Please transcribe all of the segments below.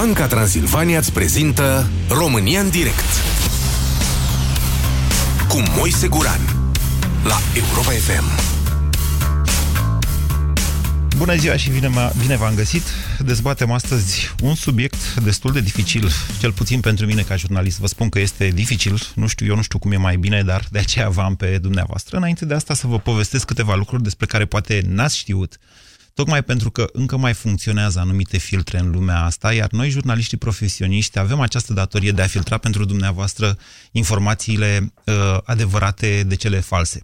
Banca Transilvania îți prezintă România în direct cu Moise Guran la Europa FM. Bună ziua și bine, bine v-am găsit. Dezbatem astăzi un subiect destul de dificil, cel puțin pentru mine ca jurnalist. Vă spun că este dificil, nu știu, eu nu știu cum e mai bine, dar de aceea v-am pe dumneavoastră. Înainte de asta să vă povestesc câteva lucruri despre care poate n-ați știut Tocmai pentru că încă mai funcționează anumite filtre în lumea asta, iar noi, jurnaliștii profesioniști, avem această datorie de a filtra pentru dumneavoastră informațiile uh, adevărate de cele false.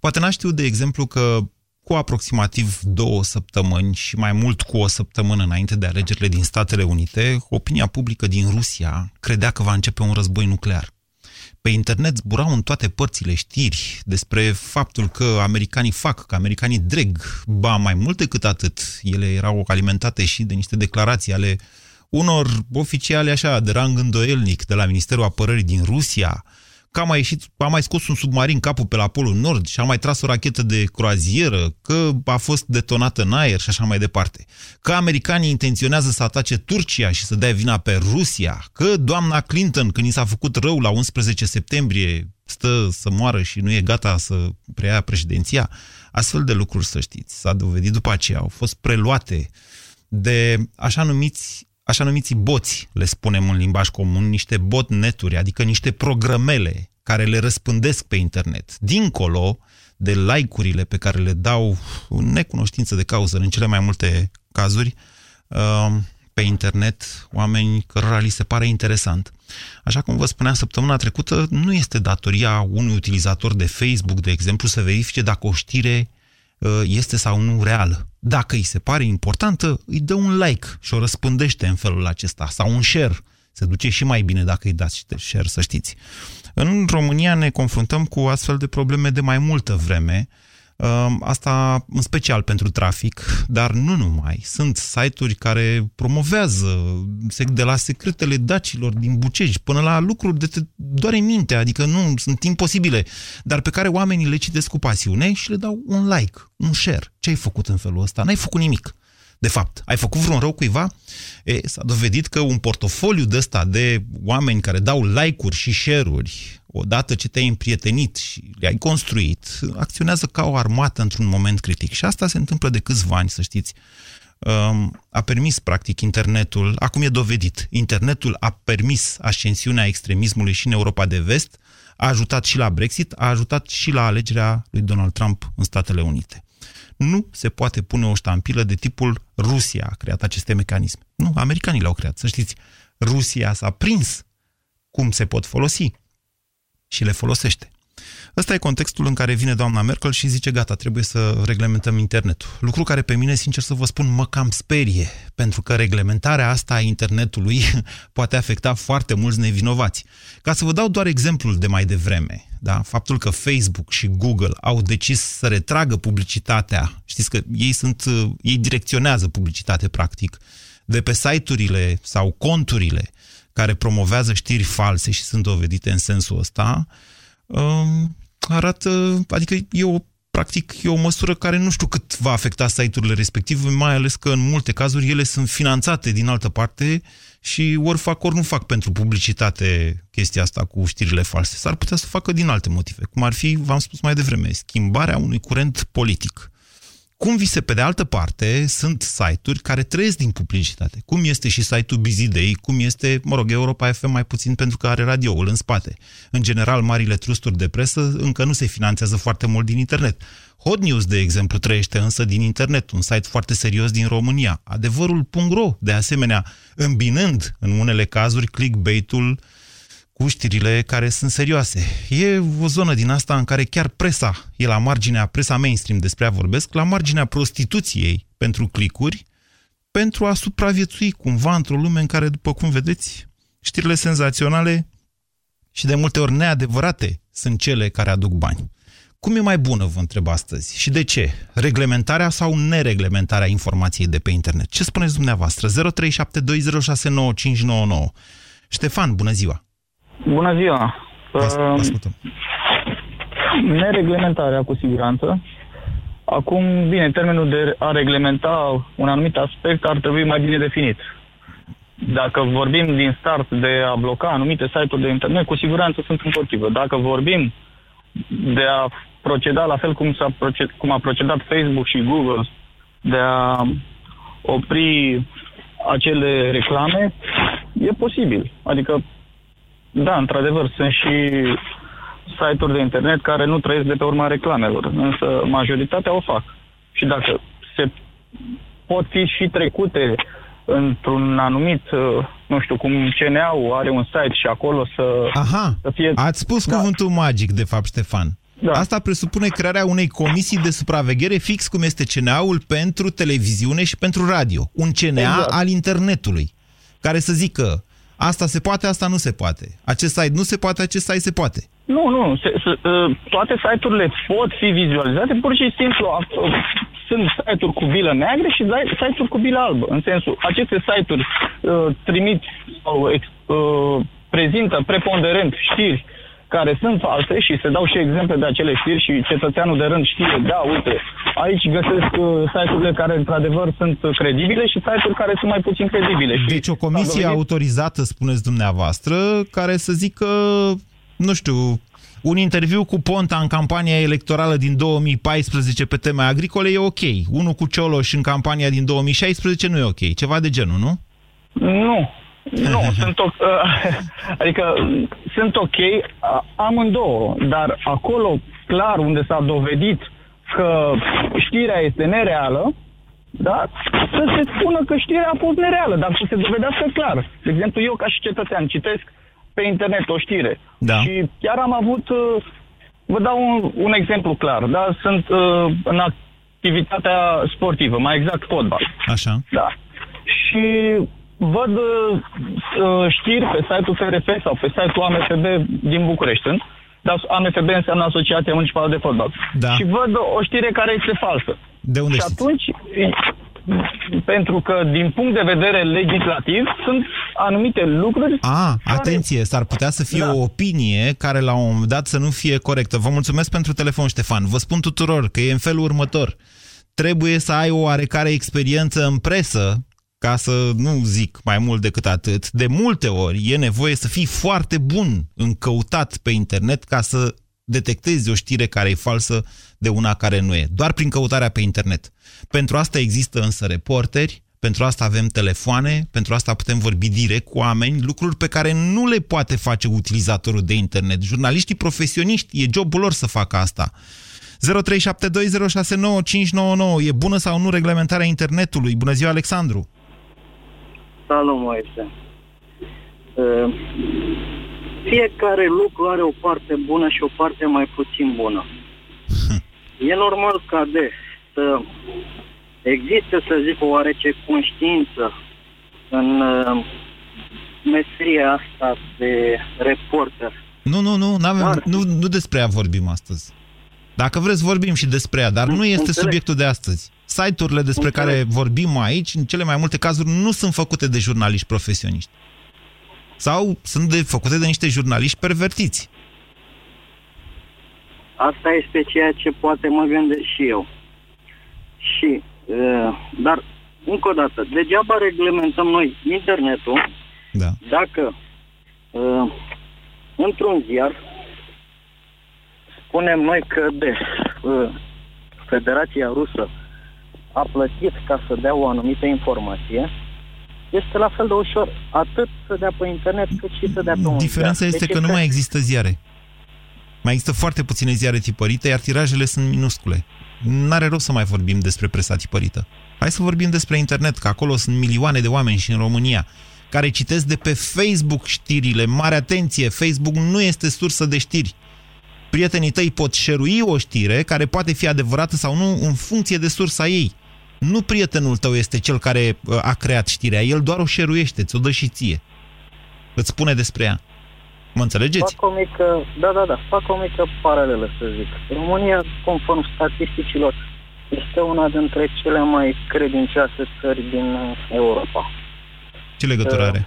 Poate n-a știut, de exemplu, că cu aproximativ două săptămâni și mai mult cu o săptămână înainte de alegerile din Statele Unite, opinia publică din Rusia credea că va începe un război nuclear. Pe internet zburau în toate părțile știri despre faptul că americanii fac, că americanii dreg, ba mai mult decât atât. Ele erau alimentate și de niște declarații ale unor oficiale așa de rang îndoielnic de la Ministerul Apărării din Rusia, că a mai, ieșit, a mai scos un submarin capul pe la Polul Nord și a mai tras o rachetă de croazieră, că a fost detonată în aer și așa mai departe. Că americanii intenționează să atace Turcia și să dea vina pe Rusia. Că doamna Clinton, când i s-a făcut rău la 11 septembrie, stă să moară și nu e gata să preia președinția. Astfel de lucruri, să știți, s-a dovedit după aceea, au fost preluate de așa numiți așa numiți boți, le spunem în limbaj comun, niște botneturi, adică niște programele care le răspândesc pe internet. Dincolo de like-urile pe care le dau în necunoștință de cauză în cele mai multe cazuri uh, pe internet oameni cărora li se pare interesant. Așa cum vă spuneam săptămâna trecută, nu este datoria unui utilizator de Facebook, de exemplu, să verifice dacă o știre Uh, este sau nu reală. Dacă îi se pare importantă, îi dă un like și o răspândește în felul acesta, sau un share. Se duce și mai bine dacă îi dați share, să știți. În România ne confruntăm cu astfel de probleme de mai multă vreme, Ehm, asta în special pentru trafic, dar nu numai. Sunt site-uri care promovează de la secretele dacilor din Bucești până la lucruri de te doare mintea, adică nu sunt imposibile, dar pe care oamenii le citesc cu pasiune și le dau un like, un share. Ce ai făcut în felul ăsta? N-ai făcut nimic. De fapt, ai făcut vreun rău cuiva? E, s-a dovedit că un portofoliu de ăsta de oameni care dau like-uri și share-uri, odată ce te-ai împrietenit și le-ai construit, acționează ca o armată într-un moment critic. Și asta se întâmplă de câțiva ani, să știți. Um, a permis, practic, internetul, acum e dovedit, internetul a permis ascensiunea extremismului și în Europa de vest, a ajutat și la Brexit, a ajutat și la alegerea lui Donald Trump în Statele Unite nu se poate pune o ștampilă de tipul Rusia a creat aceste mecanisme. Nu, americanii le-au creat. Să știți, Rusia s-a prins cum se pot folosi și le folosește. Ăsta e contextul în care vine doamna Merkel și zice, gata, trebuie să reglementăm internetul. Lucru care pe mine, sincer să vă spun, mă cam sperie, pentru că reglementarea asta a internetului poate afecta foarte mulți nevinovați. Ca să vă dau doar exemplul de mai devreme, da? faptul că Facebook și Google au decis să retragă publicitatea, știți că ei, sunt, ei direcționează publicitate, practic, de pe site-urile sau conturile care promovează știri false și sunt dovedite în sensul ăsta, um, arată, adică e o practic e o măsură care nu știu cât va afecta site-urile respective, mai ales că în multe cazuri ele sunt finanțate din altă parte și ori fac, ori nu fac pentru publicitate chestia asta cu știrile false. S-ar putea să facă din alte motive, cum ar fi, v-am spus mai devreme, schimbarea unui curent politic. Cum vi se, pe de altă parte, sunt site-uri care trăiesc din publicitate. Cum este și site-ul Busy Day, cum este, mă rog, Europa FM mai puțin pentru că are radioul în spate. În general, marile trusturi de presă încă nu se finanțează foarte mult din internet. Hot News, de exemplu, trăiește însă din internet, un site foarte serios din România. Adevărul.ro, de asemenea, îmbinând în unele cazuri clickbait-ul uh, cu știrile care sunt serioase. E o zonă din asta în care chiar presa e la marginea, presa mainstream despre a vorbesc, la marginea prostituției pentru clicuri, pentru a supraviețui cumva într-o lume în care, după cum vedeți, știrile senzaționale și de multe ori neadevărate sunt cele care aduc bani. Cum e mai bună, vă întreb astăzi? Și de ce? Reglementarea sau nereglementarea informației de pe internet? Ce spuneți dumneavoastră? 0372069599 Ștefan, bună ziua! Bună ziua! Uh, nereglementarea, cu siguranță. Acum, bine, termenul de a reglementa un anumit aspect ar trebui mai bine definit. dacă vorbim din start de a bloca anumite site-uri de internet, cu siguranță sunt împotrivă. Dacă vorbim de a proceda la fel cum, s-a proced, cum a procedat Facebook și Google, de a opri acele reclame, e posibil. Adică, da, într-adevăr, sunt și site-uri de internet care nu trăiesc de pe urma reclamelor, însă majoritatea o fac. Și dacă se pot fi și trecute într-un anumit, uh, nu știu, cum CNA-ul are un site și acolo să, Aha, să fie... ați spus Da. cuvântul magic, de fapt, Ștefan. Da. Asta presupune crearea unei comisii de supraveghere fix cum este CNA-ul pentru televiziune și pentru radio. Un CNA Exact. al internetului, care să zică asta se poate, asta nu se poate. Acest site nu se poate, acest site se poate. Nu, nu, se, se, uh, toate site-urile pot fi vizualizate, pur și simplu uh, sunt site-uri cu bilă neagră și zi- site-uri cu bilă albă. În sensul, aceste site-uri uh, trimit sau ex, uh, prezintă preponderent știri care sunt false și se dau și exemple de acele știri și cetățeanul de rând știe, da, uite, aici găsesc uh, site-urile care într-adevăr sunt uh, credibile și site-uri care sunt mai puțin credibile. Și Deci o s-a comisie dovedit- autorizată, spuneți dumneavoastră, care să zică, nu știu, un interviu cu Ponta în campania electorală din 2014 pe teme agricole e ok. Unul cu Cioloș în campania din 2016 nu e ok. Ceva de genul, nu? Nu. Nu, sunt ok, adică sunt ok a- amândouă, dar acolo clar unde s-a dovedit că știrea este nereală, da, să se spună că știrea a fost nereală, dar să se dovedească clar. De exemplu, eu ca și cetățean citesc pe internet o știre Da. și chiar am avut, uh, vă dau un, un exemplu clar, da, sunt uh, în activitatea sportivă, mai exact fotbal. Așa. Da. Și văd uh, uh, știri pe site-ul FRF sau pe site-ul AMFB din București. Sunt. Dar AMFB înseamnă Asociația Municipală de Fotbal. Da. Și văd o știre care este falsă. De unde și știți? atunci, pentru că din punct de vedere legislativ sunt anumite lucruri A, care- atenție, s-ar putea să fie Da. o opinie care la un moment dat să nu fie corectă. Vă mulțumesc pentru telefon, Ștefan. Vă spun tuturor că e în felul următor. Trebuie să ai o oarecare experiență în presă ca să nu zic mai mult decât atât, de multe ori e nevoie să fii foarte bun în căutat pe internet ca să detectezi o știre care e falsă de una care nu e. Doar prin căutarea pe internet. Pentru asta există însă reporteri, pentru asta avem telefoane, pentru asta putem vorbi direct cu oameni, lucruri pe care nu le poate face utilizatorul de internet. Jurnaliștii profesioniști, e jobul lor să facă asta. 0372069599. E bună sau nu reglementarea internetului? Bună ziua, Alexandru! Salut, Moise. Uh, Fiecare lucru are o parte bună și o parte mai puțin bună. E normal ca de să existe, să zic, o oarece conștiință în uh, meseria asta de reporter. Nu, nu, nu, n-avem, Dar- nu, nu despre ea vorbim astăzi. Dacă vreți, vorbim și despre ea, dar nu este Înțeleg. subiectul de astăzi. Site-urile despre Înțeleg. care vorbim aici, în cele mai multe cazuri, nu sunt făcute de jurnaliști profesioniști. Sau sunt de, făcute de niște jurnaliști pervertiți. Asta este ceea ce poate mă gândesc și eu. Și, uh, dar, încă o dată, degeaba reglementăm noi internetul Da. dacă uh, într-un ziar spunem noi că de uh, Federația Rusă a plătit ca să dea o anumită informație, este la fel de ușor atât să dea pe internet cât și să dea pe un Diferența ziar. este Deci că nu mai există ziare. Mai există foarte puține ziare tipărite, iar tirajele sunt minuscule. N-are rost să mai vorbim despre presa tipărită. Hai să vorbim despre internet, că acolo sunt milioane de oameni și în România care citesc de pe Facebook știrile. Mare atenție, Facebook nu este sursă de știri. Prietenii tăi pot șerui o știre care poate fi adevărată sau nu în funcție de sursa ei. Nu prietenul tău este cel care uh, a creat știrea, el doar o șeruiește, ți-o dă și ție. Îți spune despre ea. Mă înțelegeți? Fac o mică, da, da, da, fac o mică paralelă, să zic. România, conform statisticilor, este una dintre cele mai credincioase țări din uh, Europa. Ce legătură Uh, are?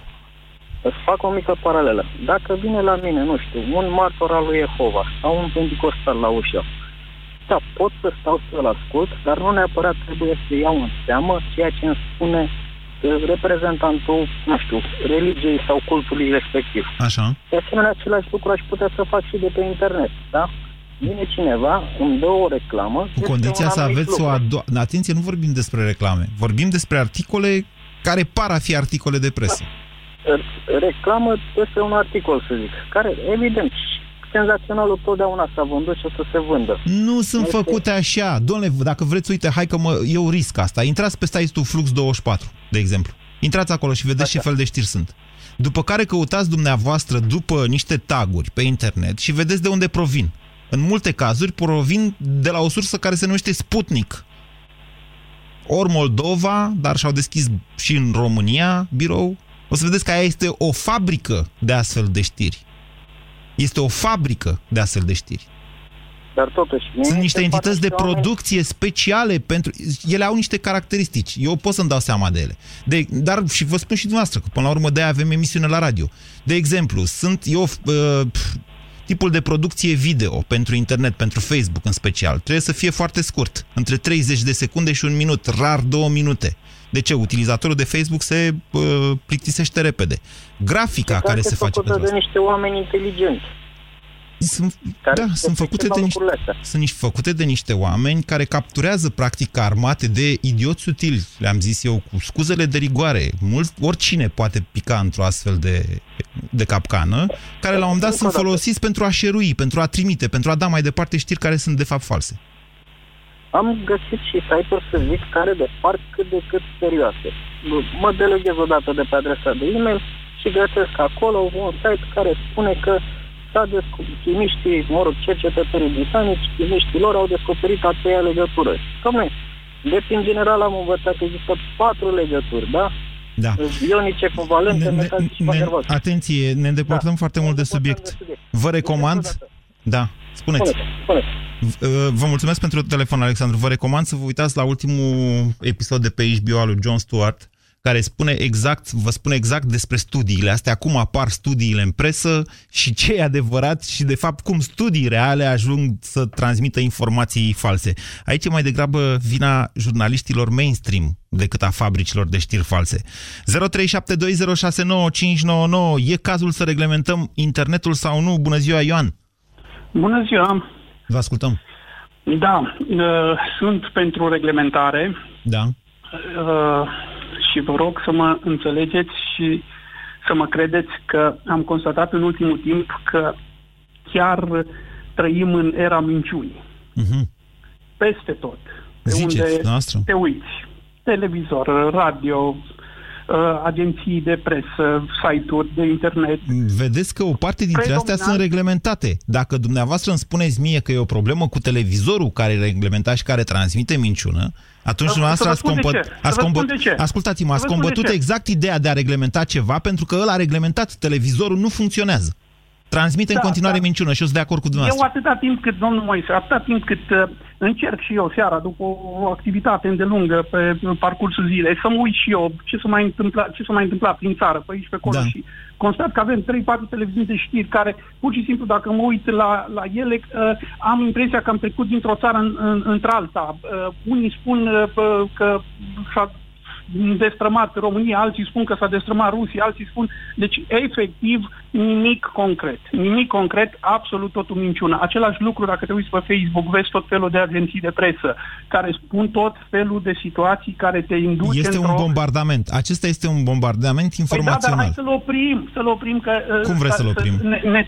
Îți fac o mică paralelă. Dacă vine la mine, nu știu, un martor al lui Jehova sau un pentecostal la ușă, da, pot să stau să-l ascult, dar nu neapărat trebuie să iau în seamă ceea ce îmi spune uh, reprezentantul, nu știu, religiei sau cultului respectiv. Așa. De asemenea, același lucru aș putea să fac și de pe internet, da? Vine cineva, îmi dă o reclamă... Cu condiția să aveți o a doua... Atenție, nu vorbim despre reclame. Vorbim despre articole care par a fi articole de presă. Reclamă despre un articol, să zic, care, evident, senzaționalul totdeauna s-a vândut și o să se vândă. Nu sunt este... făcute așa. Domnule, dacă vreți, uite, hai că mă, eu risc asta. Intrați pe site-ul Flux24, de exemplu. Intrați acolo și vedeți așa. ce fel de știri sunt. După care căutați dumneavoastră după niște taguri pe internet și vedeți de unde provin. În multe cazuri provin de la o sursă care se numește Sputnik. Ori Moldova, dar și-au deschis și în România birou. O să vedeți că aia este o fabrică de astfel de știri. Este o fabrică de astfel de știri. Dar totuși... Sunt niște entități de producție speciale pentru... Ele au niște caracteristici. Eu pot să-mi dau seama de ele. De, dar și vă spun și dumneavoastră, că până la urmă de avem emisiune la radio. De exemplu, sunt eu... Uh, tipul de producție video pentru internet, pentru Facebook în special, trebuie să fie foarte scurt, între 30 de secunde și un minut, rar două minute. De ce? Utilizatorul de Facebook se uh, plictisește repede. Grafica care se face pentru de niște oameni inteligenți. Sunt, da, sunt făcute, de niște, sunt niște, făcute de niște oameni care capturează practic armate de idioți utili, le-am zis eu, cu scuzele de rigoare. Mulți, oricine poate pica într-o astfel de, de capcană, care la un moment dat sunt folosiți pentru a șerui, pentru a trimite, pentru a da mai departe știri care sunt de fapt false. Am găsit și site-uri, să zic, care de par cât de cât serioase. Mă deleghez odată de pe adresa de e-mail și găsesc acolo un site care spune că s-a descoperit, chimiștii, mă rog, cercetătorii britanici, chimiștii lor au descoperit a treia legătură. Dom'le, deci în general am învățat că există patru legături, da? Da. Ionice covalente, metalice și ne, Atenție, ne îndepărtăm da. foarte mult de subiect. de subiect. Vă recomand... Da, spuneți. Spuneți, spuneți. Vă mulțumesc pentru telefon, Alexandru. Vă recomand să vă uitați la ultimul episod de pe HBO al lui John Stewart, care spune exact, vă spune exact despre studiile astea, cum apar studiile în presă și ce e adevărat și, de fapt, cum studii reale ajung să transmită informații false. Aici e mai degrabă vina jurnaliștilor mainstream decât a fabricilor de știri false. 0372069599 e cazul să reglementăm internetul sau nu? Bună ziua, Ioan! Bună ziua! Vă ascultăm! Da, uh, sunt pentru reglementare. Da. Uh, și vă rog să mă înțelegeți și să mă credeți că am constatat în ultimul timp că chiar trăim în era minciunii. Uh-huh. Peste tot. Pe Ziceți, unde noastră. te uiți. Televizor, radio, uh, agenții de presă, site-uri de internet. Vedeți că o parte dintre astea sunt reglementate. Dacă dumneavoastră îmi spuneți mie că e o problemă cu televizorul care e reglementat și care transmite minciună, atunci dumneavoastră ați, combăt... ați combăt... Ascultați-mă, ați combătut exact ideea de a reglementa ceva pentru că ăla reglementat televizorul nu funcționează. Transmite da, în continuare da. minciună și eu sunt de acord cu dumneavoastră. Eu atâta timp cât, domnul Moise, atâta timp cât uh, încerc și eu seara, după o activitate îndelungă pe parcursul zilei, să mă uit și eu ce s-a mai întâmplat, ce s-a mai întâmplat prin țară, pe aici, pe acolo da. și constat că avem 3-4 televiziuni de știri care, pur și simplu, dacă mă uit la, la ele, uh, am impresia că am trecut dintr-o țară în, în, într-alta. Uh, unii spun uh, că s-a destrămat România, alții spun că s-a destrămat Rusia, alții spun... Deci, efectiv, nimic concret. Nimic concret, absolut totul minciună. Același lucru, dacă te uiți pe Facebook, vezi tot felul de agenții de presă care spun tot felul de situații care te induc Este un bombardament. Acesta este un bombardament informațional. Păi da, dar hai să-l oprim, să-l oprim. Că, uh, Cum vreți să-l oprim? Ne, ne,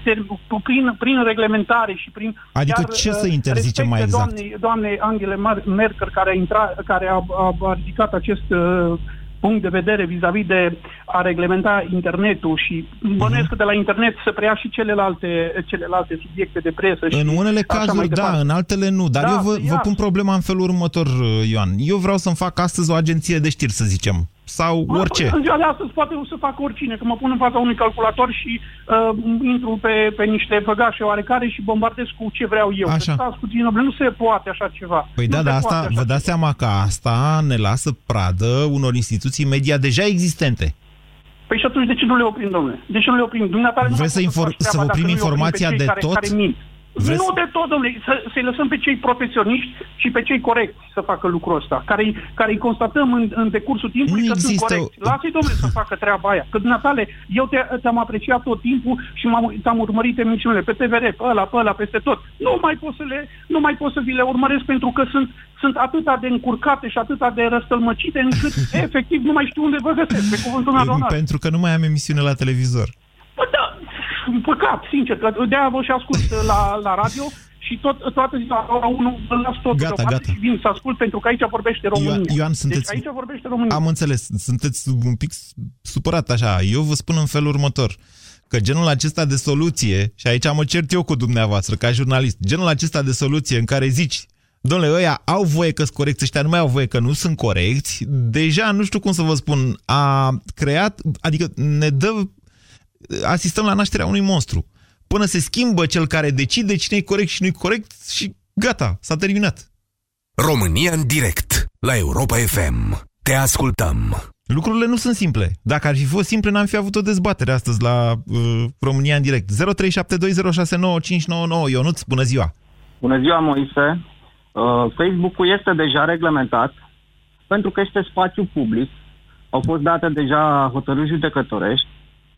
prin, prin reglementare și prin... Adică chiar, ce să uh, interzicem mai exact? Doamne, doamne Angela Merkel, care a, intrat, care a, a ridicat acest uh, punct de vedere vis-a-vis de a reglementa internetul și bănuiesc că de la internet să preia și celelalte, celelalte subiecte de presă. Și în unele cazuri, da, în altele nu. Dar da, eu vă, vă pun problema în felul următor, Ioan. Eu vreau să-mi fac astăzi o agenție de știri, să zicem sau mă, orice. În ziua de astăzi poate să fac oricine, că mă pun în fața unui calculator și uh, intru pe, pe niște făgașe oarecare și bombardez cu ce vreau eu. Așa. Stați puțin, nu se poate așa ceva. Păi nu da, dar asta, vă dați seama că asta ne lasă pradă unor instituții media deja existente. Păi și atunci de ce nu le oprim, domnule? De ce nu le oprim? Dumneavoastră Vreți să, infor- să oprim informația de care, tot? Care mint. Vreți... Nu de tot, domnule, să, să-i lăsăm pe cei profesioniști și pe cei corecți să facă lucrul ăsta, care, care îi constatăm în, în decursul timpului Nu că sunt există corecți. Lasă-i, domnule, să facă treaba aia. Că, Natale, eu te, te-am apreciat tot timpul și m-am, te-am urmărit emisiunile pe TVR, pe ăla, pe ăla, peste tot. Nu mai pot să, le, nu mai pot să vi le urmăresc pentru că sunt, sunt atâta de încurcate și atâta de răstălmăcite încât, efectiv, nu mai știu unde vă găsesc, pe cuvântul meu de onoare. Pentru că nu mai am emisiune la televizor. Bă, da, păcat, sincer, că de-aia vă și ascult la, la radio și tot, toată ziua la ora 1 îl las tot Gata, deoparte gata. și vin să ascult pentru că aici vorbește România. Ioan, Ioan, sunteți... Deci aici vorbește România. Am înțeles, sunteți un pic supărat așa. Eu vă spun în felul următor că genul acesta de soluție, și aici mă cert eu cu dumneavoastră ca jurnalist, genul acesta de soluție în care zici Domnule, ăia au voie că sunt corecți, ăștia nu mai au voie că nu sunt corecți. Deja, nu știu cum să vă spun, a creat, adică ne dă, asistăm la nașterea unui monstru. Până se schimbă cel care decide cine e corect și nu e corect și gata, s-a terminat. România în direct la Europa FM. Te ascultăm. Lucrurile nu sunt simple. Dacă ar fi fost simple, n-am fi avut o dezbatere astăzi la uh, România în direct. 0372069599. Ionuț, bună ziua! Bună ziua, Moise. Uh, Facebook-ul este deja reglementat pentru că este spațiu public. Au fost date deja hotărâri judecătorești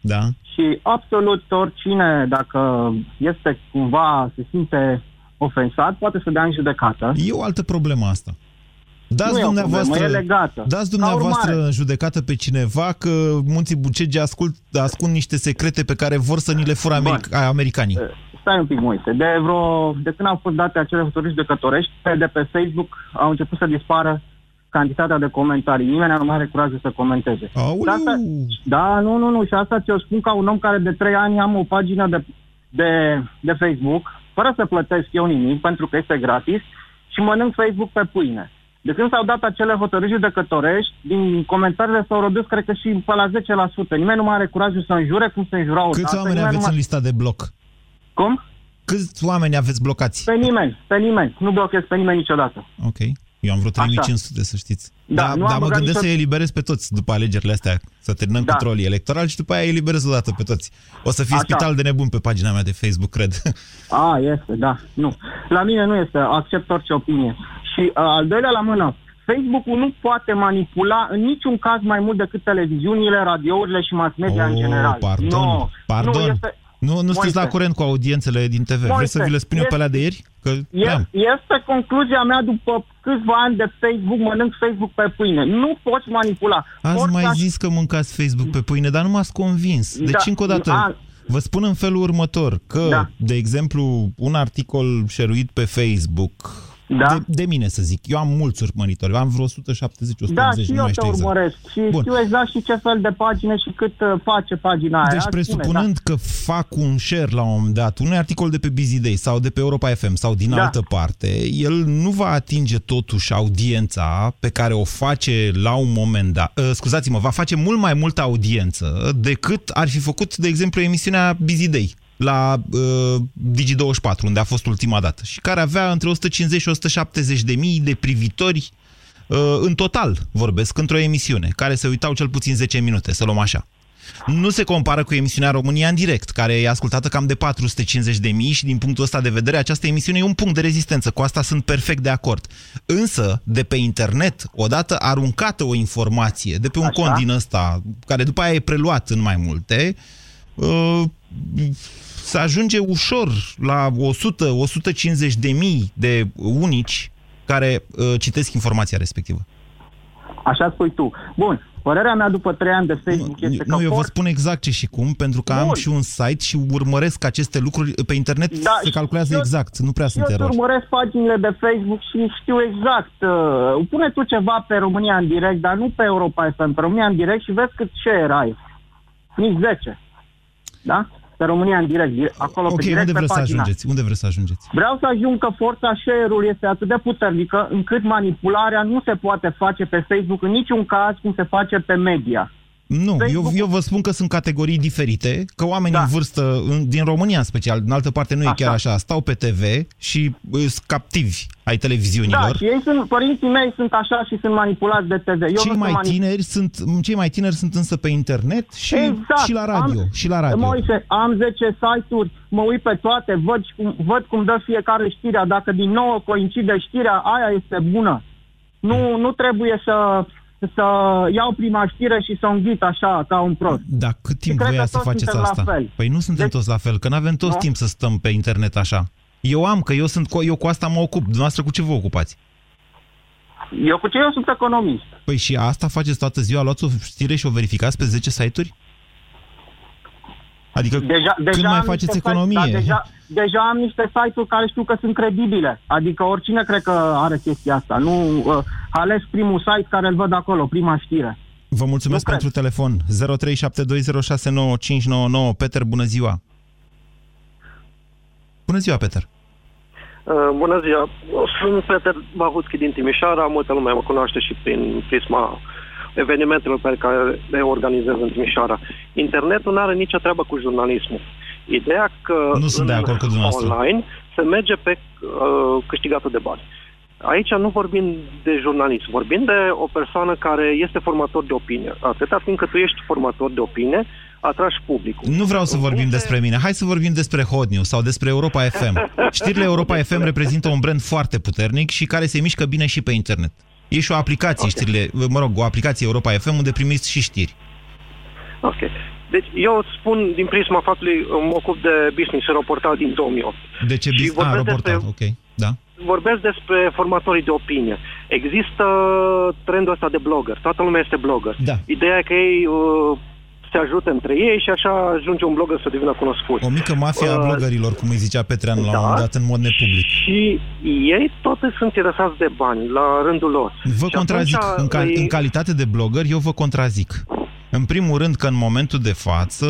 Da? și absolut oricine, dacă este cumva, se simte ofensat, poate să dea în judecată. E o altă problemă asta. Dați nu e o dumneavoastră, problemă, e legată. dați Ca dumneavoastră urmare- în judecată pe cineva că munții Bucegi ascult, ascund niște secrete pe care vor să ni le fură Bun. americ- americanii. Stai un pic, Moise. De, vreo, de când au fost date acele hotărâri judecătorești, pe- de pe Facebook au început să dispară cantitatea de comentarii. Nimeni nu mai are curajul să comenteze. Și Aoleu! asta, da, nu, nu, nu. Și asta ți-o spun ca un om care de trei ani am o pagină de, de, de Facebook, fără să plătesc eu nimic, pentru că este gratis, și mănânc Facebook pe pâine. De când s-au dat acele hotărâri judecătorești, din comentariile s-au redus, cred că și pe la 10%. Nimeni nu mai are curajul să înjure cum se înjura o Câți dată. oameni nimeni nu aveți mai... în lista de bloc? Cum? Câți oameni aveți blocați? Pe nimeni, pe nimeni. Nu blochez pe nimeni niciodată. Ok. Eu am vreo Așa. 3500, să știți. Da, dar nu am dar mă băgat gândesc nicio- să eliberez pe toți după alegerile astea, să terminăm Da. controlul electoral și după aia eliberez odată pe toți. O să fie Așa. spital de nebun pe pagina mea de Facebook, cred. A, este, da. Nu. La mine nu este. Accept orice opinie. Și uh, al doilea la mână. Facebook-ul nu poate manipula în niciun caz mai mult decât televiziunile, radiourile și mass media în Oh, general. Pardon, No, pardon. Nu, este, Nu, nu sunteți Moise. la curent cu audiențele din TV. Vreți să Moise, vi le spun eu pe este- alea de ieri? Că e, am. este concluzia mea după câțiva ani de Facebook, mănânc Facebook pe pâine. Nu poți manipula. Ați Orice mai aș- zis că mâncați Facebook pe pâine, dar nu m-ați convins. Deci, Da, încă o dată, a- vă spun în felul următor, că, Da. de exemplu, un articol șeruit pe Facebook, Da. de, de mine să zic, eu am mulți urmăritori, am vreo 170-180, Da, și nu eu mai te știu exact. urmăresc. Și Bun. știu exact și ce fel de pagine și cât uh, face pagina aia. Deci, Spune, presupunând că fac un share la un moment dat, unui articol de pe Busy Day sau de pe Europa FM sau din Da. altă parte, el nu va atinge totuși audiența pe care o face la un moment dat. Uh, scuzați-mă, va face mult mai multă audiență decât ar fi făcut, de exemplu, emisiunea Busy Day la uh, Digi24, unde a fost ultima dată, și care avea între 150 și 170 de mii de privitori uh, în total, vorbesc, într-o emisiune, care se uitau cel puțin 10 minute, să luăm așa. Nu se compară cu emisiunea România în direct, care e ascultată cam de 450 de mii și din punctul ăsta de vedere această emisiune e un punct de rezistență. Cu asta sunt perfect de acord. Însă, de pe internet, odată aruncată o informație de pe un Așa. cont din ăsta, care după aia e preluat în mai multe, uh, se ajunge ușor la 100-150 de mii de unici care uh, citesc informația respectivă. Așa spui tu. Bun, părerea mea după trei ani de Facebook Nu, este că nu, eu vă for- spun exact ce și cum, pentru că am Bun. și un site și urmăresc aceste lucruri. Pe internet Da, se și calculează eu- exact, nu prea sunt eu îți erori. urmăresc paginile de Facebook și știu exact. Uh, pune tu ceva pe România în direct, dar nu pe Europa FM, pe România în direct și vezi cât share ai. Nici 10. Da? Pe România în direct, direct acolo Ok, pe direct unde pe vreți să pagina. ajungeți? Unde vreți să ajungeți? Vreau să ajung că forța share-ului este atât de puternică încât manipularea nu se poate face pe Facebook în niciun caz cum se face pe media. Nu, eu, eu vă spun că sunt categorii diferite, că oamenii da. în vârstă, în, din România în special, în altă parte nu așa. e chiar așa, stau pe TV și sunt captivi ai televiziunilor. Da, și ei sunt, părinții mei sunt așa și sunt manipulați de TV. Eu cei, mai tineri sunt, cei mai tineri sunt însă pe internet și, exact. și la radio. Am, și la radio. Moise, am 10 site-uri, mă uit pe toate, văd cum, văd cum dă fiecare știrea. Dacă din nou coincide știrea, aia este bună. Nu, nu trebuie să să iau prima știre și să o înghit așa, ca un prost. Da, cât timp voia să faceți asta? Păi nu suntem deci... toți la fel, că nu avem toți no? timp să stăm pe internet așa. Eu am, că eu, sunt, eu cu asta mă ocup. Dumneavoastră cu ce vă ocupați? Eu cu ce? Eu sunt economist. Păi și asta faceți toată ziua? Luați o știre și o verificați pe 10 site-uri? Adică deja, când deja mai faceți economie? Site, da, deja, deja am niște site-uri care știu că sunt credibile. Adică oricine cred că are chestia asta. Nu uh, ales primul site care îl văd acolo, prima știre. Vă mulțumesc nu pentru cred. telefon. 0372069599. Peter, bună ziua! Bună ziua, Peter! Uh, bună ziua! Sunt Peter Bahutski din Timișoara. Multă lume mă cunoaște și prin prisma evenimentelor pe care le organizez în Timișoara. Internetul nu are nicio treabă cu jurnalismul. Ideea că nu sunt de acord cu online se merge pe uh, câștigatul de bani. Aici nu vorbim de jurnalist, vorbim de o persoană care este formator de opinie. Atâta timp cât tu ești formator de opinie, atragi publicul. Nu vreau să vorbim despre mine. Hai să vorbim despre Hot News sau despre Europa FM. Știrile Europa FM reprezintă un brand foarte puternic și care se mișcă bine și pe internet. E și o aplicație, okay. știrile, mă rog, o aplicație Europa FM unde primiți și știri. Ok. Deci eu spun din prisma faptului, mă ocup de business, reportal din 2008. De ce business? Ah, reportal, ok. Da. Vorbesc despre formatorii de opinie. Există trendul ăsta de blogger. Toată lumea este blogger. Da. Ideea e că ei uh, se ajută între ei și așa ajunge un blogger să devină cunoscut. O mică mafia uh, a bloggerilor, cum îi zicea Petreanu da, la un moment dat în mod nepublic. Și ei toți sunt interesați de bani, la rândul lor. Vă și contrazic. În, cal îi... în calitate de blogger, eu vă contrazic. În primul rând că în momentul de față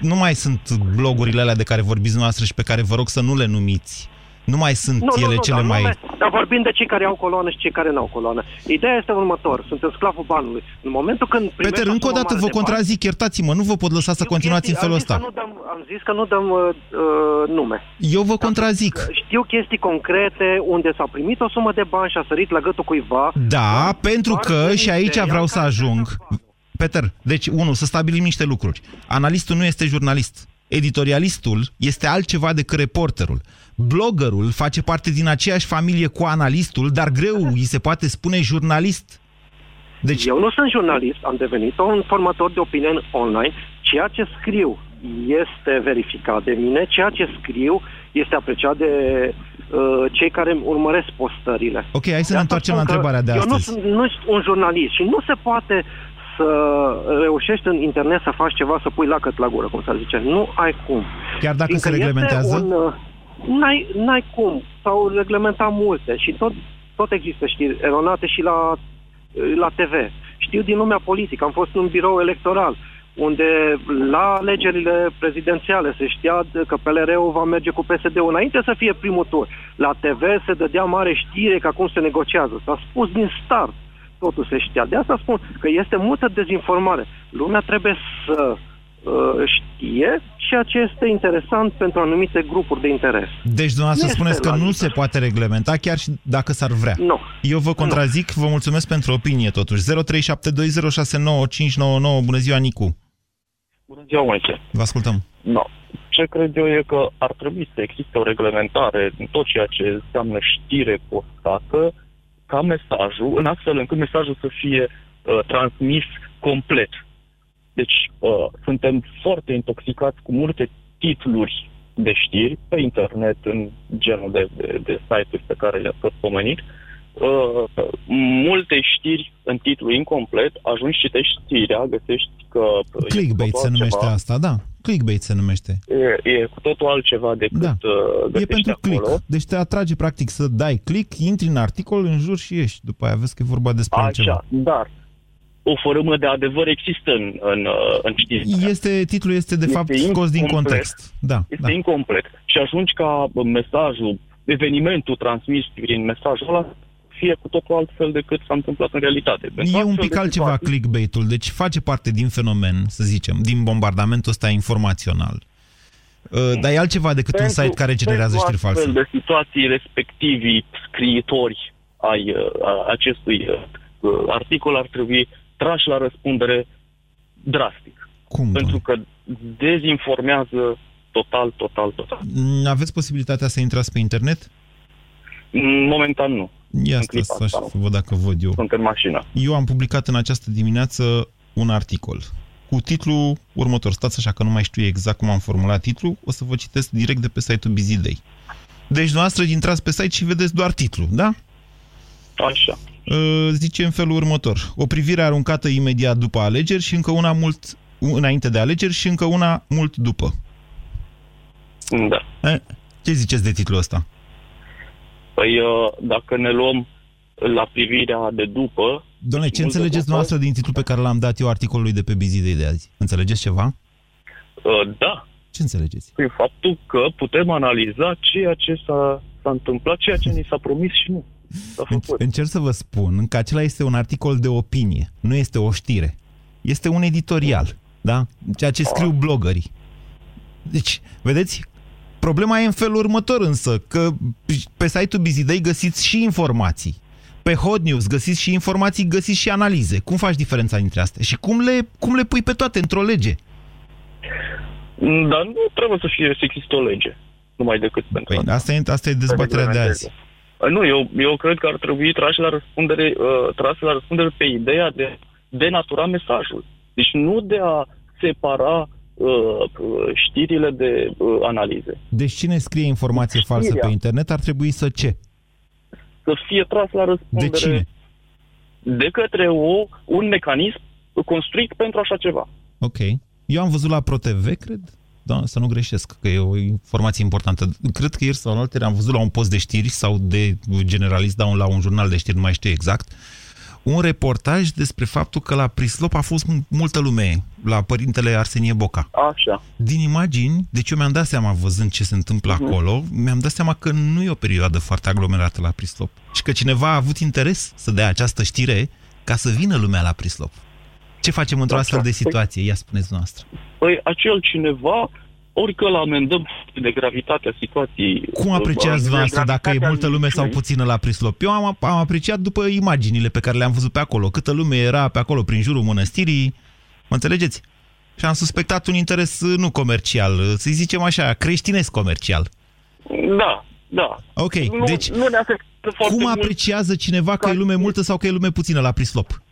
nu mai sunt blogurile alea de care vorbiți noastră și pe care vă rog să nu le numiți nu mai sunt nu, ele nu, nu, cele dar mai... Nume, dar vorbim de cei care au coloană și cei care nu au coloană. Ideea este următor. Sunt în sclavul banului. În momentul când Peter, încă o dată vă contrazic, iertați-mă, nu vă pot lăsa să continuați chestii, în felul ăsta. Nu dăm, am zis că nu dăm uh, uh nume. Eu vă contrazic. Știu chestii concrete unde s-a primit o sumă de bani și a sărit la gâtul cuiva. Da, pentru că, și aici vreau să ajung... Peter, deci, unu, să stabilim niște lucruri. Analistul nu este jurnalist. Editorialistul este altceva decât reporterul. Bloggerul face parte din aceeași familie cu analistul, dar greu îi se poate spune jurnalist. Deci... Eu nu sunt jurnalist, am devenit un formator de opinie online. Ceea ce scriu este verificat de mine, ceea ce scriu este apreciat de uh, cei care urmăresc postările. Ok, hai să ne întoarcem la întrebarea de astăzi. Eu nu sunt, nu sunt un jurnalist și nu se poate să reușești în internet să faci ceva, să pui lacăt la gură, cum să zice. Nu ai cum. Chiar dacă Fiindcă se reglementează? Un, uh, n-ai, n-ai cum. S-au reglementat multe și tot, tot există știri eronate și la, la TV. Știu din lumea politică, am fost în un birou electoral unde la alegerile prezidențiale se știa că PLR-ul va merge cu PSD-ul înainte să fie primul tur. La TV se dădea mare știre că acum se negociază. S-a spus din start. Totul se știa. De asta spun că este multă dezinformare. Lumea trebuie să Uh, știe ceea ce este interesant pentru anumite grupuri de interes. Deci dumneavoastră spuneți că nu se poate reglementa chiar și dacă s-ar vrea. Nu. Eu vă contrazic, nu. vă mulțumesc pentru opinie totuși. 0372069599. Bună ziua, Nicu. Bună ziua, Moise. Vă ascultăm. No. Ce cred eu e că ar trebui să existe o reglementare în tot ceea ce înseamnă știre postată ca mesajul, în astfel încât mesajul să fie uh, transmis complet deci uh, suntem foarte intoxicați cu multe titluri de știri pe internet, în genul de, de, de site-uri pe care le-ați tot pomenit. Uh, multe știri în titlu incomplet, ajungi, citești știrea, găsești că... Clickbait se numește ceva. asta, da. Clickbait se numește. E, e cu totul altceva decât da. uh, E pentru acolo. click. Deci te atrage practic să dai click, intri în articol, în jur și ieși. După aia vezi că e vorba despre Așa, altceva. dar o formă de adevăr există în, în, în știri. Este, titlul este de este fapt scos din context. Da, este da. incomplet. Și ajungi ca mesajul, evenimentul transmis prin mesajul ăla fie cu totul altfel decât s-a întâmplat în realitate. Pentru e un pic altceva situații... clickbait-ul, deci face parte din fenomen, să zicem, din bombardamentul ăsta informațional. Uh, dar e altceva decât pentru, un site care generează știri false. de situații respectivii scriitori ai uh, acestui uh, articol ar trebui trași la răspundere drastic. Cum? Pentru că dezinformează total, total, total. Aveți posibilitatea să intrați pe internet? Momentan nu. Ia asta, să, să văd dacă văd eu. Sunt în mașină. Eu am publicat în această dimineață un articol cu titlul următor. Stați așa că nu mai știu exact cum am formulat titlul. O să vă citesc direct de pe site-ul Bizidei. Deci, dumneavoastră intrați pe site și vedeți doar titlul, da? Așa. Uh, zice în felul următor. O privire aruncată imediat după alegeri și încă una mult înainte de alegeri și încă una mult după. Da. Eh, ce ziceți de titlul ăsta? Păi, uh, dacă ne luăm la privirea de după... Doamne, ce înțelegeți dumneavoastră din titlul pe care l-am dat eu articolului de pe Bizidei de azi? Înțelegeți ceva? Uh, da. Ce înțelegeți? Păi faptul că putem analiza ceea ce s-a, s-a întâmplat, ceea ce ni s-a promis și nu. Încerc să vă spun că acela este un articol de opinie, nu este o știre. Este un editorial, da? Ceea ce scriu blogării. Deci, vedeți, Problema e în felul următor însă, că pe site-ul Bizidei găsiți și informații. Pe Hot News găsiți și informații, găsiți și analize. Cum faci diferența dintre astea? Și cum le, cum le pui pe toate într-o lege? Dar nu trebuie să fie să există o lege. Numai decât pentru păi, asta. E, asta e dezbaterea de azi. Nu, eu, eu cred că ar trebui trase la răspundere, uh, trase la răspundere pe ideea de denatura mesajul. Deci nu de a separa Uh, știrile de uh, analize. Deci cine scrie informație Știrea. falsă pe internet ar trebui să ce? Să fie tras la răspundere. De cine? De către o, un mecanism construit pentru așa ceva. Ok. Eu am văzut la ProTV, cred, da, să nu greșesc, că e o informație importantă. Cred că ieri sau alte am văzut la un post de știri sau de generalist, dar la un jurnal de știri, nu mai știu exact, un reportaj despre faptul că la Prislop a fost multă lume, la părintele Arsenie Boca. Așa. Din imagini, deci eu mi-am dat seama, văzând ce se întâmplă uh-huh. acolo, mi-am dat seama că nu e o perioadă foarte aglomerată la Prislop. Și că cineva a avut interes să dea această știre ca să vină lumea la Prislop. Ce facem într-o astfel de situație? Ia spuneți noastră. Păi acel cineva ori că îl amendăm de gravitatea situației. Cum apreciați dumneavoastră dacă e multă lume sau puțină la Prislop? Eu am, am apreciat după imaginile pe care le-am văzut pe acolo. Câtă lume era pe acolo prin jurul mănăstirii. Mă înțelegeți? Și am suspectat un interes uh, nu comercial, uh, să zicem așa, creștinesc comercial. Da, da. Ok, nu, deci nu ne cum apreciază mult... cineva că e lume multă sau că e lume puțină la Prislop?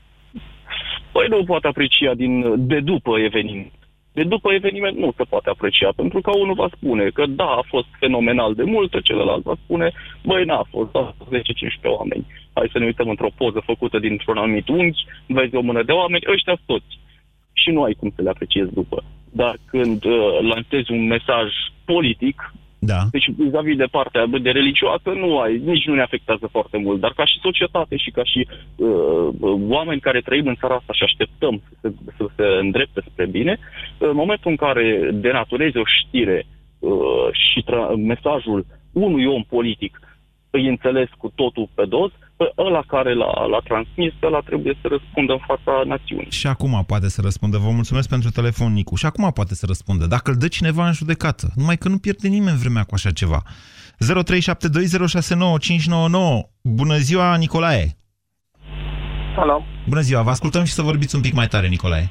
Păi nu poate aprecia din, de după eveniment. De după eveniment nu se poate aprecia, pentru că unul va spune că da, a fost fenomenal de mult, celălalt va spune, băi, n-a fost, a fost 10-15 oameni. Hai să ne uităm într-o poză făcută dintr-un anumit unghi, vezi o mână de oameni, ăștia toți. Și nu ai cum să le apreciezi după. Dar când uh, lansezi un mesaj politic, da. Deci, vis-a-vis de partea de religioasă, nu ai, nici nu ne afectează foarte mult, dar ca și societate și ca și uh, oameni care trăim în țara asta și așteptăm să se, să se îndrepte spre bine, în momentul în care denaturezi o știre uh, și tra- mesajul unui om politic îi înțeles cu totul pe dos, pe ăla care l-a, l-a transmis, ăla trebuie să răspundă în fața națiunii. Și acum poate să răspundă. Vă mulțumesc pentru telefon, Nicu. Și acum poate să răspundă. Dacă îl dă cineva în judecată. Numai că nu pierde nimeni vremea cu așa ceva. 0372069599. Bună ziua, Nicolae! Alo! Bună ziua, vă ascultăm și să vorbiți un pic mai tare, Nicolae.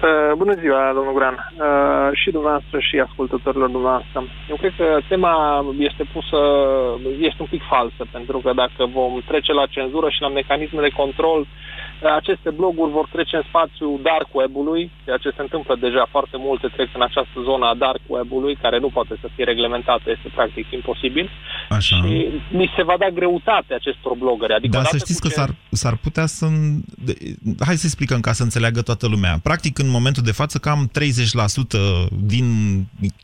Uh, bună ziua, domnul Gran, uh, și dumneavoastră și ascultătorilor dumneavoastră. Eu cred că tema este pusă, este un pic falsă, pentru că dacă vom trece la cenzură și la mecanisme de control, aceste bloguri vor trece în spațiul dark web-ului, ceea ce se întâmplă deja foarte multe trec în această zonă a dark web-ului, care nu poate să fie reglementată, este practic imposibil. Așa. Și mi se va da greutate acestor blogări. Adică Dar să știți că ce... s-ar, s-ar putea să... Hai să explicăm ca să înțeleagă toată lumea. Practic, în momentul de față, cam 30% din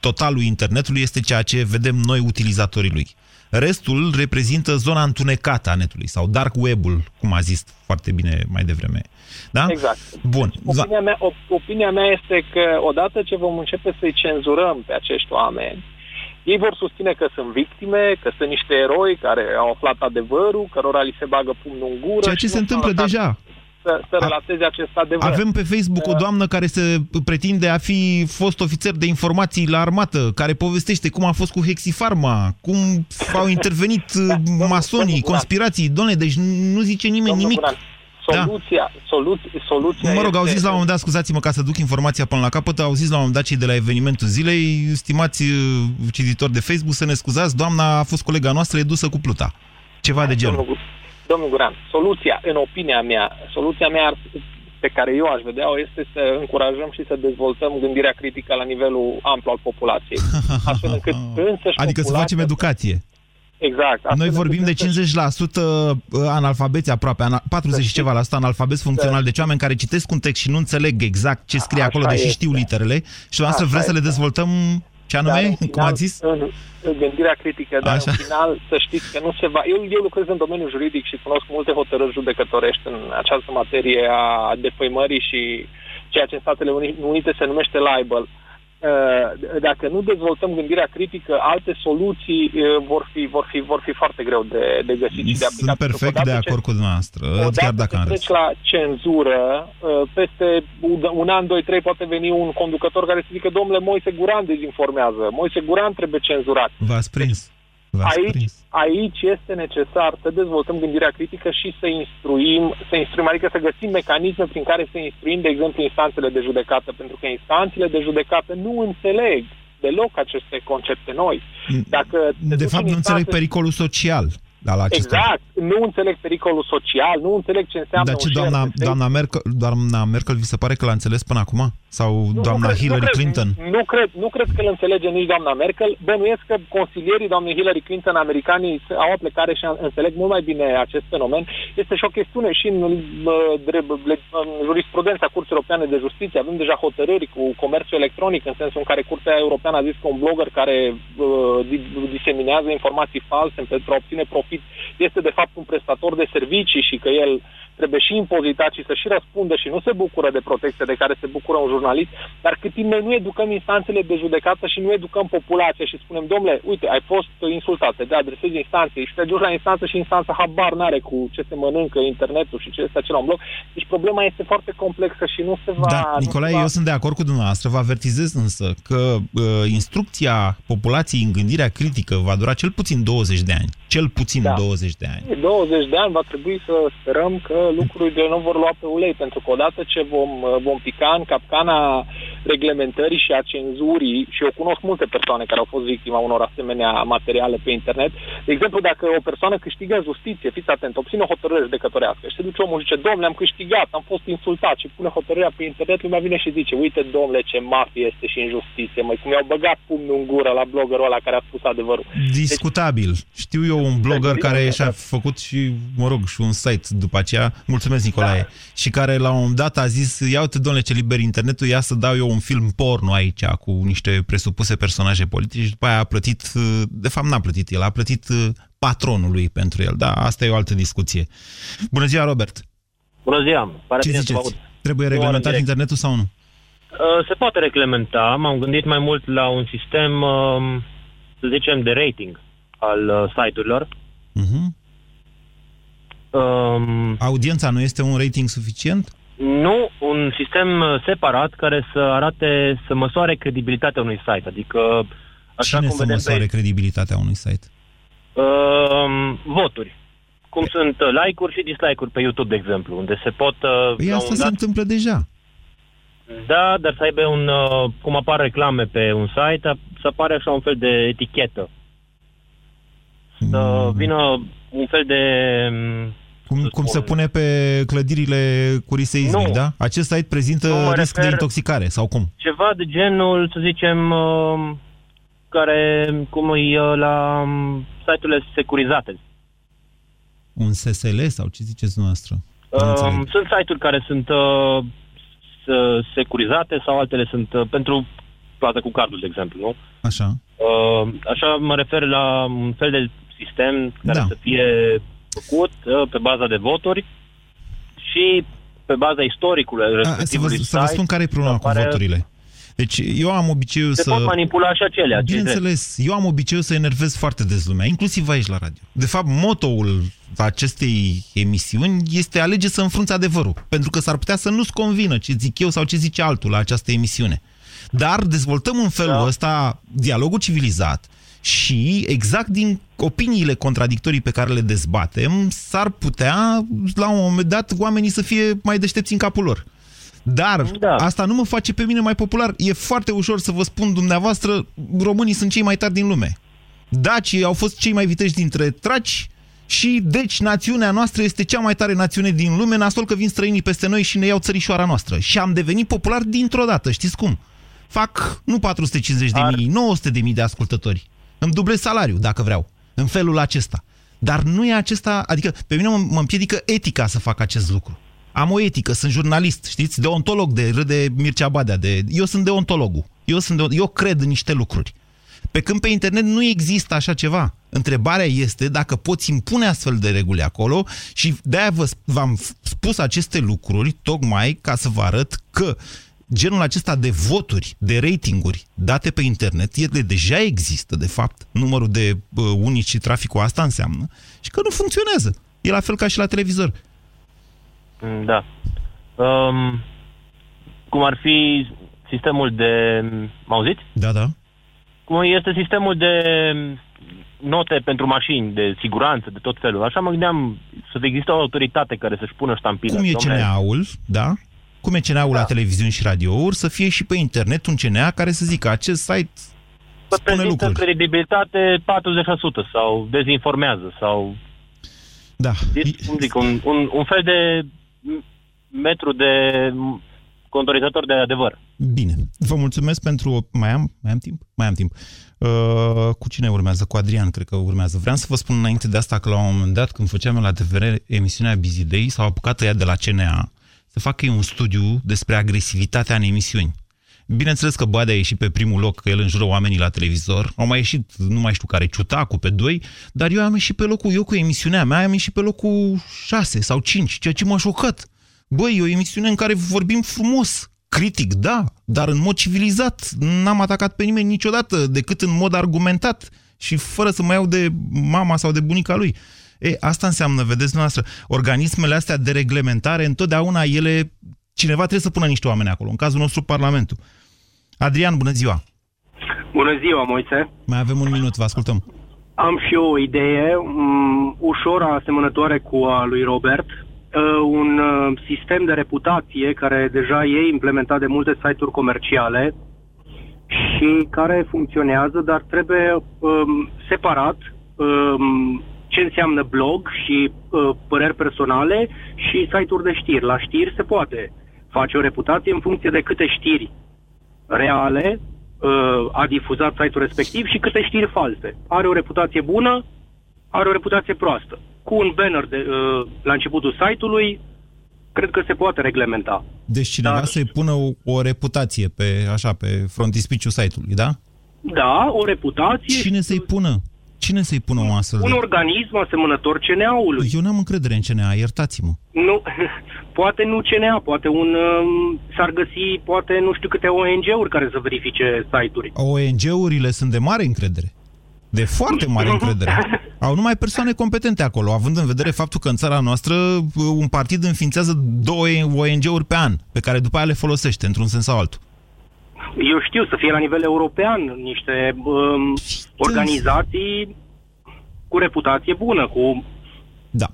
totalul internetului este ceea ce vedem noi utilizatorii lui. Restul reprezintă zona întunecată a netului sau dark web-ul, cum a zis foarte bine mai devreme. Da? Exact. Bun. Opinia mea, opinia mea este că odată ce vom începe să-i cenzurăm pe acești oameni, Ei vor susține că sunt victime, că sunt niște eroi care au aflat adevărul, cărora li se bagă pumnul în gură. Ceea ce se întâmplă deja. Să, să relateze acest adevăr. Avem pe Facebook o Uh, doamnă care se pretinde a fi fost ofițer de informații la armată, care povestește cum a fost cu Hexifarma, cum au intervenit uh, masonii, conspirații. Doamne, deci nu zice nimeni Domnul nimic. Guran, Soluția, soluția, soluția Mă rog, au este- zis la un moment dat, scuzați-mă ca să duc informația până la capăt, au zis la un moment dat cei de la evenimentul zilei, stimați uh, cititori de Facebook, să ne scuzați, doamna a fost colega noastră, e dusă cu pluta. Ceva de genul. Domnul, domnul Guran, soluția, în opinia mea, soluția mea ar, pe care eu aș vedea-o este să încurajăm și să dezvoltăm gândirea critică la nivelul amplu al populației. Astfel încât însăși Adică să populația- facem educație. Exact. astfel Noi încât vorbim de însăși- 50% analfabeți aproape, ana- 40 și ceva la sută analfabeți funcțional, deci oameni care citesc un text și nu înțeleg exact ce scrie Așa acolo, deși este. știu literele, și noastră Așa vreți să le este. dezvoltăm ce Dar anume, în cum final, ați zis? În, în gândirea critică, dar Așa. în final să știți că nu se va... Eu, eu lucrez în domeniul juridic și cunosc multe hotărâri judecătorești în această materie a defăimării și ceea ce în Statele Uni- Unite se numește libel. Uh, Dacă nu dezvoltăm gândirea critică, alte soluții uh, vor fi, vor fi, vor fi foarte greu de, de găsit și de aplicat. Sunt perfect Odată de ce- acord cu dumneavoastră, Odată chiar dacă ce am treci râs. la cenzură, uh, peste un an, doi, trei poate veni un conducător care să zică, domnule, Moise Guran dezinformează, Moise Guran trebuie cenzurat. V-ați prins. V-ați Aici, prins. aici este necesar să dezvoltăm gândirea critică și să instruim, să instruim, adică să găsim mecanisme prin care să instruim, de exemplu, instanțele de judecată, pentru că instanțele de judecată nu înțeleg deloc aceste concepte noi. Dacă te De duci fapt, în nu înțeleg instanțe- pericolul social al acestor. Exact, nu înțeleg pericolul social, nu înțeleg ce înseamnă Dar ce, un share doamna, de Facebook. doamna, Merkel, doamna Merkel, vi se pare că l-a înțeles până acum? Sau Nu, doamna nu cred, Hillary nu cred, Clinton? Nu cred, nu cred că îl înțelege nici doamna Merkel. Bănuiesc că consilierii doamnei Hillary Clinton, americanii, au o plecare și înțeleg mult mai bine acest fenomen. Este și o chestiune și în, uh, drept- le- în jurisprudența Curții Europene de Justiție. Avem deja hotărâri cu comerțul electronic, în sensul în care Curtea Europeană a zis că un blogger care uh, di- diseminează informații false pentru a obține profit este de fapt un prestator de servicii și că el trebuie și impozitat și să și răspundă și nu se bucură de protecție de care se bucură un jurnalist, dar cât timp noi nu educăm instanțele de judecată și nu educăm populația și spunem, domnule, uite, ai fost insultat, te adresezi instanței și te duci la instanță și instanța habar n-are cu ce se mănâncă internetul și ce este acela un blog. Deci problema este foarte complexă și nu se va... Da, nu Nicolae, se va... eu sunt de acord cu dumneavoastră. Vă avertizez însă că uh, instrucția populației în gândirea critică va dura cel puțin 20 de ani. Cel puțin Da. 20 de ani. 20 de ani va trebui să sperăm că lucrurile nu vor lua pe ulei, pentru că odată ce vom, vom pica în capcana reglementării și a cenzurii, și eu cunosc multe persoane care au fost victima unor asemenea materiale pe internet, de exemplu, dacă o persoană câștigă în justiție, fiți atent, obține o hotărâre judecătorească și se duce omul și zice, domnule, am câștigat, am fost insultat și pune hotărârea pe internet, lumea vine și zice, uite, domnule, ce mafie este și injustiție, măi, cum i-au băgat pumnul în gură la bloggerul ăla care a spus adevărul. Discutabil. Știu eu un blogger Deci, care da. și-a făcut și, mă rog, și un site după aceea, mulțumesc Nicolae, și care la un moment dat a zis, ia uite, domnule, ce liber internetul, ia să dau eu un film porno aici cu niște presupuse personaje politici și după aia a plătit, uh, de fapt n-a plătit el, a plătit uh, patronul lui pentru el. Da, asta e o altă discuție. Bună ziua, Robert! Bună ziua, pare Ce bine să vă ziceți? aud. Trebuie Nu are reglementat direct. internetul sau nu? Uh, Se poate reglementa, m-am gândit mai mult la un sistem, um, să zicem, de rating al uh, site-urilor. Mhm. Um, Audiența nu este un rating suficient? Nu un sistem uh, separat care să arate, să măsoare credibilitatea unui site. Adică, așa Cine cum să vedem măsoare pe credibilitatea unui site? um, voturi. Cum sunt uh, like-uri și dislike-uri pe YouTube, de exemplu, unde se pot... uh, Păi la un asta se dat- întâmplă deja. Da, dar să aibă un... Uh, cum apar reclame pe un site, a- să apare așa un fel de etichetă. Să vină un fel de... um, Cum, cum se pune pe clădirile curisei izmic, Nu. da? Acest site prezintă Nu, mă risc de refer- intoxicare, sau cum? Ceva de genul, să zicem, uh, care, cum e uh, la um, site-urile securizate. Un SSL sau ce ziceți dumneavoastră? Nu înțeleg. Um, sunt site-uri care sunt uh, s- securizate sau altele sunt uh, pentru plată cu cardul, de exemplu, nu? Așa. Uh, așa mă refer la un fel de sistem care Da. să fie făcut uh, pe baza de voturi și pe baza istoricului A, să, vă, respectivului să vă site spun care e problema cu apare- voturile. Deci eu am obiceiul Se să... pot manipula și acelea. ce drept. Bineînțeles, eu am obiceiul să enervez foarte des lumea, inclusiv aici la radio. De fapt, motoul acestei emisiuni este alege să înfrunți adevărul, pentru că s-ar putea să nu-ți convină ce zic eu sau ce zice altul la această emisiune. Dar dezvoltăm în felul Da. ăsta dialogul civilizat și exact din opiniile contradictorii pe care le dezbatem, s-ar putea, la un moment dat, oamenii să fie mai deștepți în capul lor. Dar Da. asta nu mă face pe mine mai popular. E foarte ușor să vă spun dumneavoastră, românii sunt cei mai tari din lume. Dacii au fost cei mai viteji dintre traci și deci națiunea noastră este cea mai tare națiune din lume, nasol că vin străinii peste noi și ne iau țărișoara noastră. Și am devenit popular dintr-o dată, știți cum? Fac nu 450 de mii, 900 de mii de ascultători. Îmi dublez salariul, dacă vreau, în felul acesta. Dar nu e acesta, adică pe mine mă, mă împiedică etica să fac acest lucru. Am o etică, sunt jurnalist, știți, deontolog de râde Mircea Badea. De, eu sunt deontologul. Eu, sunt de, eu cred în niște lucruri. Pe când pe internet nu există așa ceva. Întrebarea este dacă poți impune astfel de reguli acolo și de-aia vă, v-am spus aceste lucruri tocmai ca să vă arăt că genul acesta de voturi, de ratinguri date pe internet, ele deja există, de fapt, numărul de uh, unici și traficul asta înseamnă, și că nu funcționează. E la fel ca și la televizor. Mm, Da. Um, cum ar fi sistemul de... Mă auziți? Da, da. Cum este sistemul de note pentru mașini, de siguranță, de tot felul. Așa mă gândeam să există o autoritate care să-și pună ștampila. Cum e Dom'le, CNA-ul, da? Cum e CNA-ul Da. la televiziuni și radiouri, să fie și pe internet un CNA care să zică acest site Vă spune prezintă lucruri. credibilitate 40% sau dezinformează sau, Da. știți, cum zic, un, un, un fel de metru de contorizator de adevăr. Bine. Vă mulțumesc pentru... Mai am, mai am timp? Mai am timp. Uh, cu cine urmează? Cu Adrian, cred că urmează. Vreau să vă spun înainte de asta că la un moment dat, când făceam la TVR emisiunea Busy Day, s-au apucat ea de la CNA să facă ei un studiu despre agresivitatea în emisiuni. Bineînțeles că Badea a ieșit pe primul loc, că el înjură oamenii la televizor. Au mai ieșit, nu mai știu care, Ciutacu pe doi, dar eu am ieșit pe locul, eu cu emisiunea mea, am ieșit pe locul 6 sau 5, ceea ce m-a șocat. Băi, e o emisiune în care vorbim frumos, critic, da, dar în mod civilizat. N-am atacat pe nimeni niciodată, decât în mod argumentat și fără să mă iau de mama sau de bunica lui. E, asta înseamnă, vedeți dumneavoastră, organismele astea de reglementare, întotdeauna ele, cineva trebuie să pună niște oameni acolo, în cazul nostru Parlamentul. Adrian, bună ziua! Bună ziua, Moise. Mai avem un minut, vă ascultăm. Am și eu o idee um, ușor asemănătoare cu a lui Robert. Uh, un uh, sistem de reputație care deja e implementat de multe site-uri comerciale și care funcționează, dar trebuie um, separat um, ce înseamnă blog și uh, păreri personale și site-uri de știri. La știri se poate face o reputație în funcție de câte știri reale uh, a difuzat site-ul respectiv și câte știri false. Are o reputație bună, are o reputație proastă. Cu un banner de, uh, la începutul site-ului, cred că se poate reglementa. Deci cineva Da. să-i pună o, o reputație pe, așa, pe frontispiciul site-ului, da? Da, o reputație. Cine să-i pună? Cine să-i pună o astfel Un de... organism asemănător CNA-ului. Eu n-am încredere în CNA, iertați-mă. Nu, poate nu CNA, poate un, um, s-ar găsi, poate nu știu câte ONG-uri care să verifice site-uri. ONG-urile sunt de mare încredere. De foarte mare încredere. Au numai persoane competente acolo, având în vedere faptul că în țara noastră uh, un partid înființează două ONG-uri pe an, pe care după aia le folosește, într-un sens sau altul. Eu știu să fie la nivel european niște um, organizații cu reputație bună, cu Da.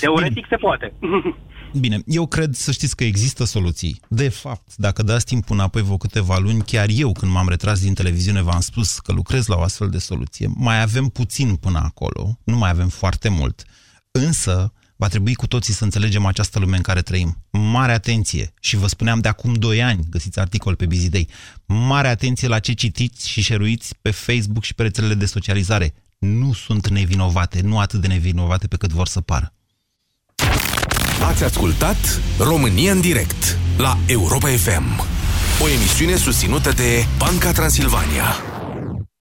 teoretic se poate. Bine, eu cred să știți că există soluții. De fapt, dacă dați timp înapoi vreo câteva luni, chiar eu când m-am retras din televiziune v-am spus că lucrez la o astfel de soluție. Mai avem puțin până acolo, nu mai avem foarte mult. Însă, va trebui cu toții să înțelegem această lume în care trăim. Mare atenție! Și vă spuneam de acum 2 ani, găsiți articol pe Busy Day, mare atenție la ce citiți și șeruiți pe Facebook și pe rețelele de socializare. Nu sunt nevinovate, nu atât de nevinovate pe cât vor să pară. Ați ascultat România în direct la Europa FM, o emisiune susținută de Banca Transilvania.